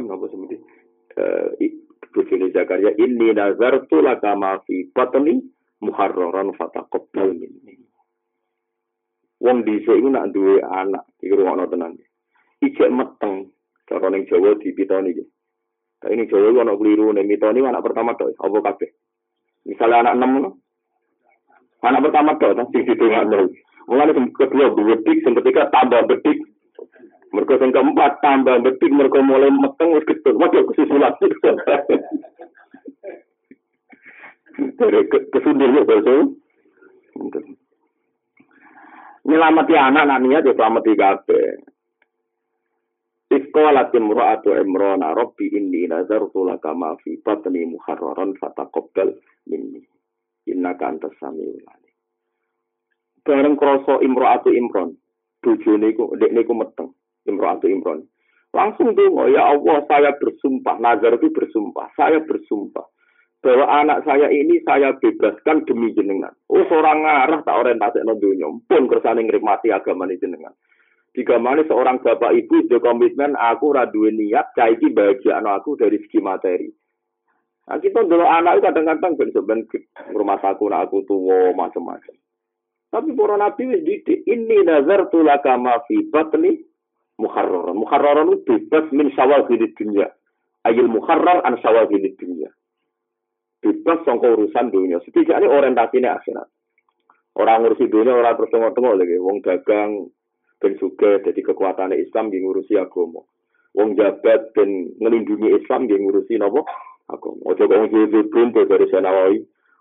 Maryam napa seperti eh bojone Zakaria inni nazartu laka ma fi batni muharraran fataqabbal minni. Wong dhisik iku nak duwe anak iki rumono tenan. Ijek meteng cara ning Jawa dipitoni iki. Tapi ini Jawa ono keliru nih mitoni anak pertama tuh, apa kabeh? Misalnya anak enam, anak pertama tuh, tapi di tengah nol. Mulai kedua bedik, yang ketiga tambah bedik, mereka yang keempat tambah bedik, mereka mulai meteng wis gedhe. Waduh kesusulan. Dari kesundurnya bahasa. Nyelamati anak, anak niat ya selamati kabeh. Iskolat imra'atu imrona rabbi inni nazartu laka ma fi batni muharraran fataqabbal minni. Innaka antas samiul alim. Bareng krasa imra'atu imron, bojone iku ndekne iku meteng, imra'atu imron. Langsung dongo, ya Allah saya bersumpah, nazar itu bersumpah, saya bersumpah bahwa anak saya ini saya bebaskan demi jenengan. Oh seorang ngarah tak orientasi no dunia, pun kersane ngrimati agama ini jenengan. Jika mana seorang bapak ibu sudah komitmen aku raduin niat caiki bahagia anak aku dari segi materi. Nah, kita dulu anak itu kadang-kadang ben sebenarnya rumah aku nak aku tua macam-macam. Tapi para nabi wis didik ini nazar tulaka ma fi batni muharraran. Muharraran itu bebas min sawal di dunia. Ayil muharrar an sawal di dunia. Bebas sangka urusan dunia. Setidaknya orientasinya akhirat. Orang ngurusi dunia orang terus tengok-tengok lagi. Wong dagang, ben suge jadi kekuatan Islam yang ngurusi agama. Wong jabat ben ngelindungi Islam yang ngurusi nopo agama. Ojo kong zubin dari Senawawi.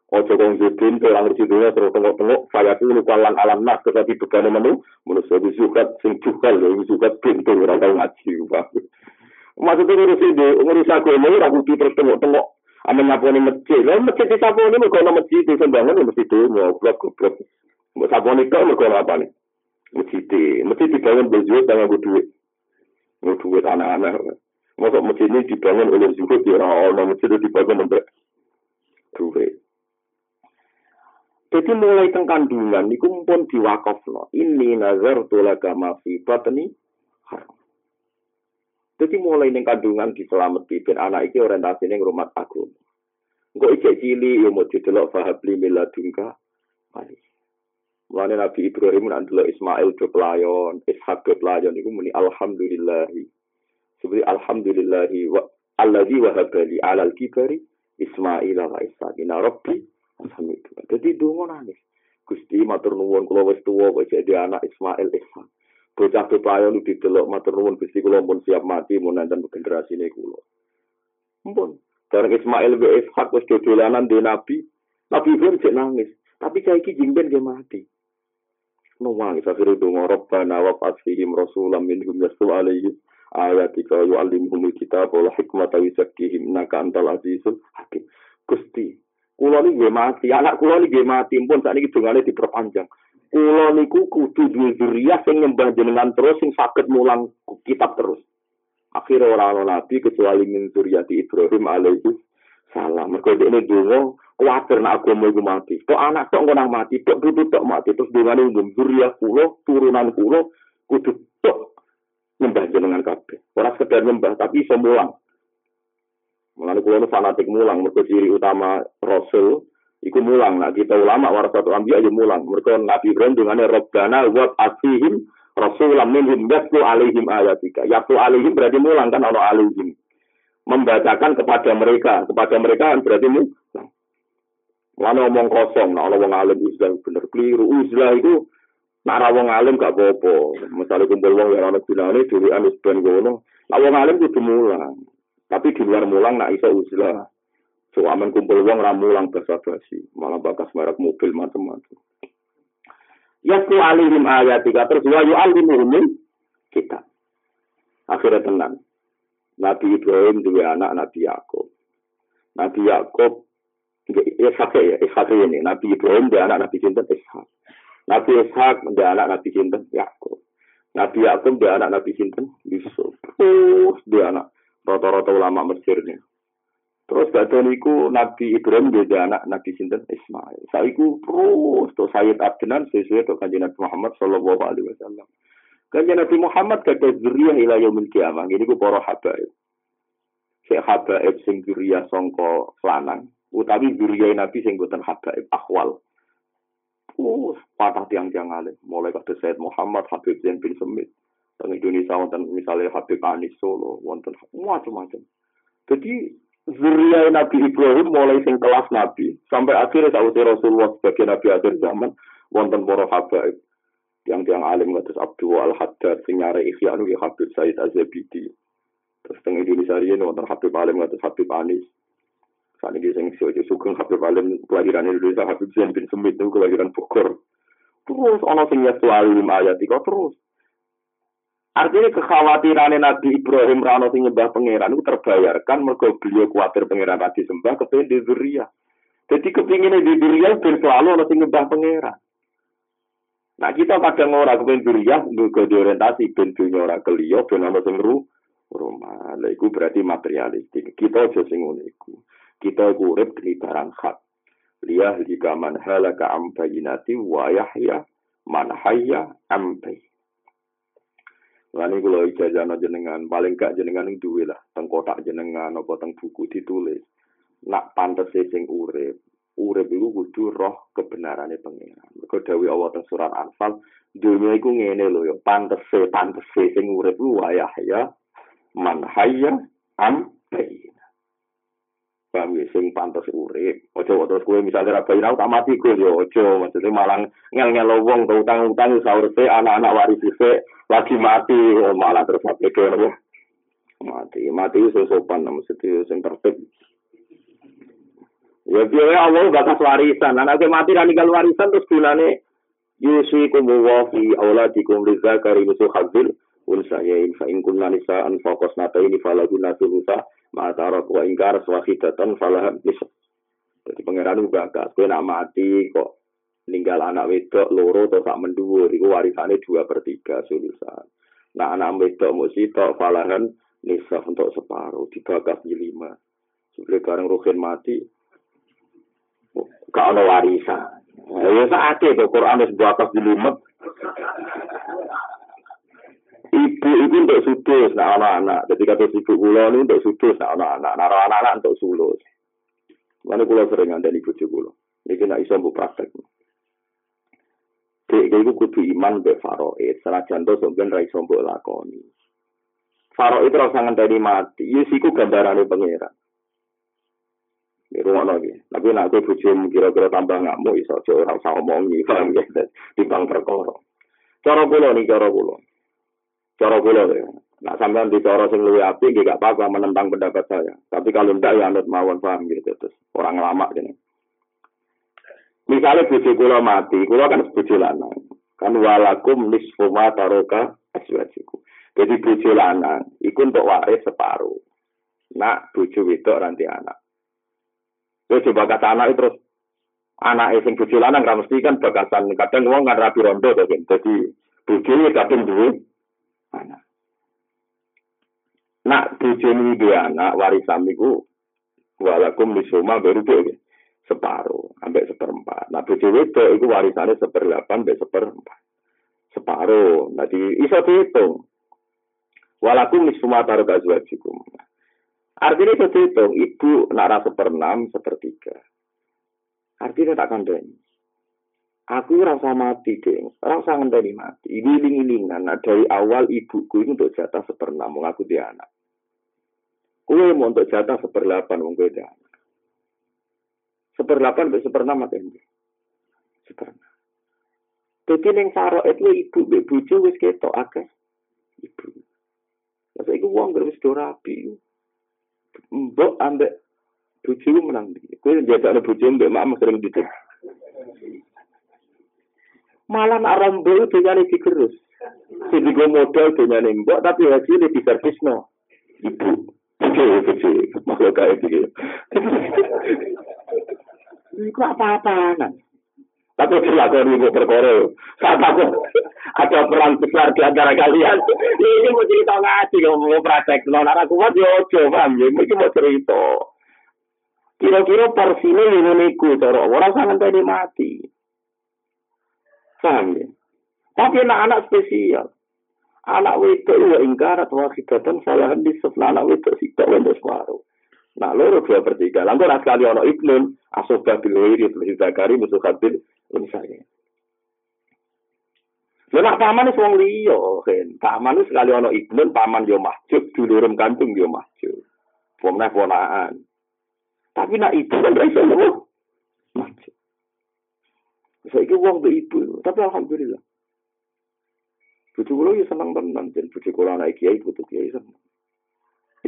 Ojo kong zubin orang ngurusi dunia terus tengok-tengok. Saya tuh lupa lan alam nas tetapi begane menu. Menurut saya sukat sing cukal ya, sukat pintu orang tahu ngaji. Maksudnya ngurusi di ngurusi agama orang kudu terus tengok-tengok. Amin nyaponi masjid. Lalu masjid di saponi mereka masjid di sembangan masjid itu. Goblok-goblok. Saponi kok mereka apa nih? masjid masjid dibangun berzuhud dengan gue duit gue duit anak-anak masuk masjid ini dibangun oleh zuhud ya orang masjid itu dibangun untuk duit jadi mulai teng kandungan niku pun diwakaf no. Ini nazar tulaga mafi batni haram. Jadi mulai neng kandungan diselamati ben anak iki orientasi neng rumah agung. Engko ijek cili yo mau didelok fahabli miladunka. Mari. Mulane Nabi Ibrahim nak delok Ismail do pelayon, Ishak do pelayon iku muni alhamdulillah. Seperti alhamdulillah wa wahabali alal kibari Ismail wa Ishak. Ina Rabbi Alhamdulillah. Jadi dongo nangis. Gusti matur nuwun kula wis tuwa kok jadi anak Ismail Ishak. Bocah bepayon lu didelok matur nuwun Gusti kula pun siap mati mun nanten generasi ini kula. Mumpun. Bareng Ismail be Ishak wis dodolanan di Nabi. Nabi Ibrahim cek nangis. Tapi saiki jingben dia mati. Nangis akhirnya dongo Rabbana wa fasihim rasulam minhum yasul alaihim ayatika yu'allimuhumul kitab wal hikmata yuzakkihim naka antal azizul hakim. Gusti, Kulo ini gue mati, anak kulo ini gue mati, pun saat ini dongane diperpanjang. Kulo niku kudu duwe zuriyah sing nyembah jenengan terus sing saged mulang kitab terus. Akhirnya orang nabi kecuali min zuriyati Ibrahim alaihi salam. Mergo ini dongo kuwatir nak agama iku mati. Tok anak tok ngono mati, tok putu tok mati terus dongane umum zuriyah kulo, turunan kulo kudu tok nyembah jenengan kabeh. Ora sekedar nyembah tapi iso. Mengenai kulo fanatik mulang, mereka ciri utama Rasul, iku mulang. Nah kita ulama waras satu ambil aja mulang. Mereka Nabi Ibrahim dengan Robbana wat asihim Rasulam minhum yatlu alaihim ayatika. Yatlu alaihim berarti mulang kan ono alaihim. Membacakan kepada mereka. Kepada mereka kan berarti mulang. Mana ngomong kosong, nah orang alim uzlah bener keliru. Uzlah itu nak wong alim gak apa-apa. Misalnya kumpul wong yang ana gunane dhewean wis ben ngono. Wong alim kudu mulang. Tapi di luar mulang nak iso uzlah. So aman kumpul wong ra mulang basa basi, malah bakas merek mobil macam-macam. Yasku alihim ayatika terus wa yu'allimuhum kita. Akhirnya tenang. Nabi Ibrahim dua anak Nabi Yakub. Nabi Yakub Ishak ya, Ishak ini. Nabi Ibrahim dia anak Nabi Sinten Ishak. Nabi Ishak dia anak Nabi Sinten Yakub. Nabi Yakub dia anak Nabi Sinten Yusuf. Terus dia anak rata-rata ulama Mesir nih. Terus badan niku Nabi Ibrahim dia anak Nabi Sinten Ismail. Saiku terus to Sayyid Adnan sesuai to kanjeng Nabi Muhammad sallallahu alaihi wasallam. Kanjeng Nabi Muhammad kata zuriyah ila yaumil kiamah. Ini ku para habaib. sing habaib sing duriya sangka lanang utawi duriya nabi sing boten habaib akhwal Oh, patah tiang-tiang alim. Mulai kata Said Muhammad, Habib Zain bin Semit. Teng Indonesia, wonten misalnya Habib Anis Solo, wonten macam-macam. Jadi, zuriya Nabi Ibrahim mulai sing kelas Nabi. Sampai akhirnya saat Rasulullah sebagai Nabi akhir zaman, wonten para habaib. Tiang-tiang alim kata Abdul Al-Haddad, sing nyare ikhya nu Habib Said Azabidi. Terus teng Indonesia ini wonten Habib Alim kata Habib Anis. Saat ini saya ngisi sugeng Habib Alim kelahiran Indonesia Habib Zain bin Semit itu kelahiran Bogor. Terus ono sing lima ayat itu terus. Artinya kekhawatiran Nabi Ibrahim rano sing nyembah pangeran itu terbayarkan mergo beliau khawatir pangeran tadi sembah kepengen di Zuria. Jadi kepingin di Zuria ben selalu ono sing nyembah pangeran. Nah kita kadang ora kepengen Zuria mergo diorientasi ben dunya ora keliyo ben ono sing rumah. Lah iku berarti materialistik. Kita aja sing ngono iku. kita urip di barang hak. Liyah jika man halaka am bayinati wa yahya man hayya am. Lani kula ijazah jenengan, paling gak jenengan yang duwe lah, teng kotak jenengan, apa teng buku ditulis. Nak pantes sing urip, urip iku kudu roh kebenarane pengiran. Mergo dawuh Allah teng surat Anfal, dunia iku ngene lho ya, pantes pantes sing urip ku wa yahya man hayya am. Paham ya, sing pantas urip. Ojo terus kowe misalnya ra bayar tak mati yo ojo, maksudnya malang ngel-ngel wong utang-utang sahur se anak-anak waris se lagi mati oh, malah terus mati kowe mati. Mati iso sopan maksudnya sing tertib. Ya biaya Allah batas warisan. Anak mati ra ninggal warisan terus gunane yusikum wa fi auladikum lizakari musuh hadir unsayain fa in kunna nisa'an faqasnata ini falaguna sulusa Ma'atarat wa ingkar swahidatan falah nisab. Jadi pangeran juga agak, kue nak mati kok ninggal anak wedok loro atau sak menduwur, itu warisannya dua per tiga sulusan. Nah anak wedok mesti tok falahan nisab untuk separuh, dibagas di lima. Sebelum bareng rukin mati, gak ada warisan. Ya saat itu Quran itu bakas di lima. Ibu itu untuk sudus, nah anak-anak. Jadi kata ibu kula ini untuk sudus, nah anak-anak. Nah anak-anak untuk sulus. Mana kula sering ada ibu kula. Ini nak iso mbok praktek. Dek iku kudu iman be faroid. Senajan to sampeyan ra iso mbok lakoni. Faroid rasa ngenteni mati. Yes iku gambarane pangeran. Di rumah lagi. Tapi nak aku bojomu kira-kira tambah ngamuk iso aja ora usah omongi, paham ya? Di bang perkara. Cara kula nih cara kula. cara kula ya. Nah sampean bicara sing luwih nggih gak apa-apa menentang pendapat saya. Tapi kalau ndak ya anut mawon paham gitu terus orang lama gini. Misalnya bojo kula mati, kula kan bojo lanang. Kan walakum nisfu ma taroka aswajiku. Jadi bojo lanang iku untuk waris separuh. Nak bojo wedok nanti anak. Wis coba kata anak terus anak sing bojo lanang ra mesti kan bakasan kadang wong kan rapi rondo to Jadi bojo kadang duwe anak. Nak bujoni dua anak warisan itu walakum dua separuh sampai seperempat. Nah bojo itu itu warisannya seperdelapan sampai seperempat. Separuh. Nanti iso dihitung. Walakum lisuma taruh kazwajikum. Artinya itu dihitung. Ibu nara seperenam, sepertiga. Artinya tak kandani. Aku rasa mati deh, rasa ngenteni mati. Ini iling-ilingan. Nah, dari awal ibuku ini untuk jatah seperenam, aku dia anak. Kue mau untuk jatah seperlapan, mau gue dia anak. Seperlapan, seperenam apa ini? Seperenam. Jadi yang faro itu ibu, ibu bucu wis ketok akeh. Ibu. Masa itu uang gerwis do rapi. Mbok ambek bucu menang. Kue jatah bucu mbak mama sering gitu malah nak rombo dunyane digerus. Sing digo modal dunyane mbok tapi hasilnya di servis no. Ibu. Oke, oke, makhluk kayak gitu. Iku apa-apa nan. Tapi dilakoni ibu perkara. Saat aku ada peran besar di antara kalian. Ini mau cerita ngaji, mau praktek. Nah, aku kuat ya ya. Ini mau cerita. Kira-kira porsinya ini niku, orang sangat tadi mati. Paham ya? Tapi anak-anak spesial. Anak wedok ya ingkar atau wakidatan salahan di sebelah anak sih tak wendo separuh. Nah, loro dua per tiga. Lalu nak sekali ono ibnun, asobah bilwiri, zakari, musuh hadir, misalnya. Lha nak paman wis wong kan. Paman wis sekali ana ibnun, paman yo masjid, dulurem kantung yo masjid. Pomna ponaan. Tapi nak ibu kan ra iso masjid. Saiki wong be ibu, tapi alhamdulillah. Bujuk kula yo seneng tenan, jen bujuk kula anak kiai butuh kiai seneng.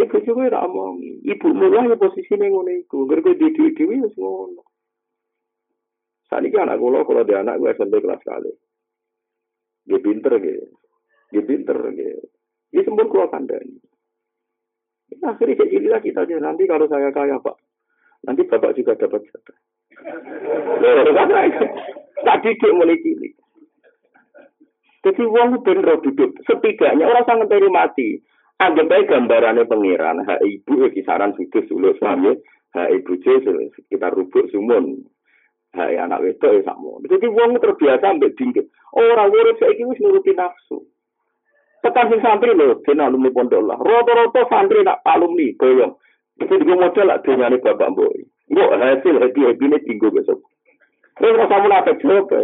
Ya bujuk kula ra ibu mulai ya posisine ngono iku, gara di dhewe-dhewe wis ngono. Saniki anak kula kalau dia anak gue SMP kelas kali. Dia pinter gitu. Dia pinter gitu. Dia sembuh keluar kandang. Ya, akhirnya kayak gini lah kita aja. Nanti kalau saya kaya pak, nanti bapak juga dapat jatah. Tadi dia mulai cilik. Jadi uang bener duduk. Setidaknya orang sangat dari mati. Anggap aja gambarannya pengiran. Hak ibu kisaran sudut sulut suami. Hak ibu sekitar rubuk sumun. Hai anak wedok ya sakmo. Jadi wong terbiasa ambek dingkit. Ora urip saiki wis nuruti nafsu. Tekan sing santri lho, dene alumni pondok lah. Rata-rata santri nak alumni boyong. Itu juga modal lah dunyane bapak mbok. Mbok hasil happy happy ini tinggu besok. Terus rasa munafik juga.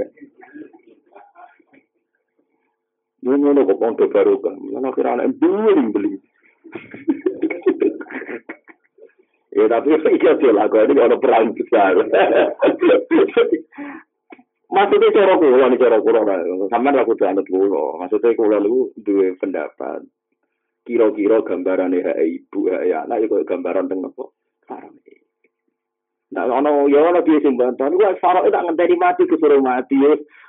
Ngono kok pondok baru kan. Mana kira anak beli Ya tapi iya sih lah, ini ada perang besar. Maksudnya cara kulo, ini cara kulo lah. Sama aku tuh anut kulo. Maksudnya kulo lu dua pendapat. Kira-kira gambaran ya ibu ya anak itu gambaran tentang apa? Sarang Nah, ono ya ono piye sing bantuan. Gua farok tak ngenteni mati kesuruh mati.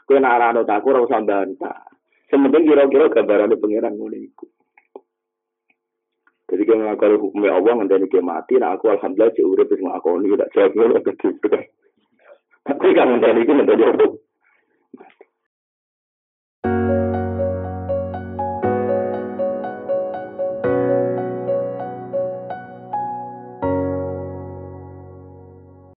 Kowe nak ora ono tak ora usah bantah. Sementing kira-kira gambaran pengiran ngono iku. Jadi kalau ngakali hukumnya Allah nanti dia mati, nah aku alhamdulillah cek urip wis ngakoni jawab ngono gitu. Aku kan nanti ini nanti jawab.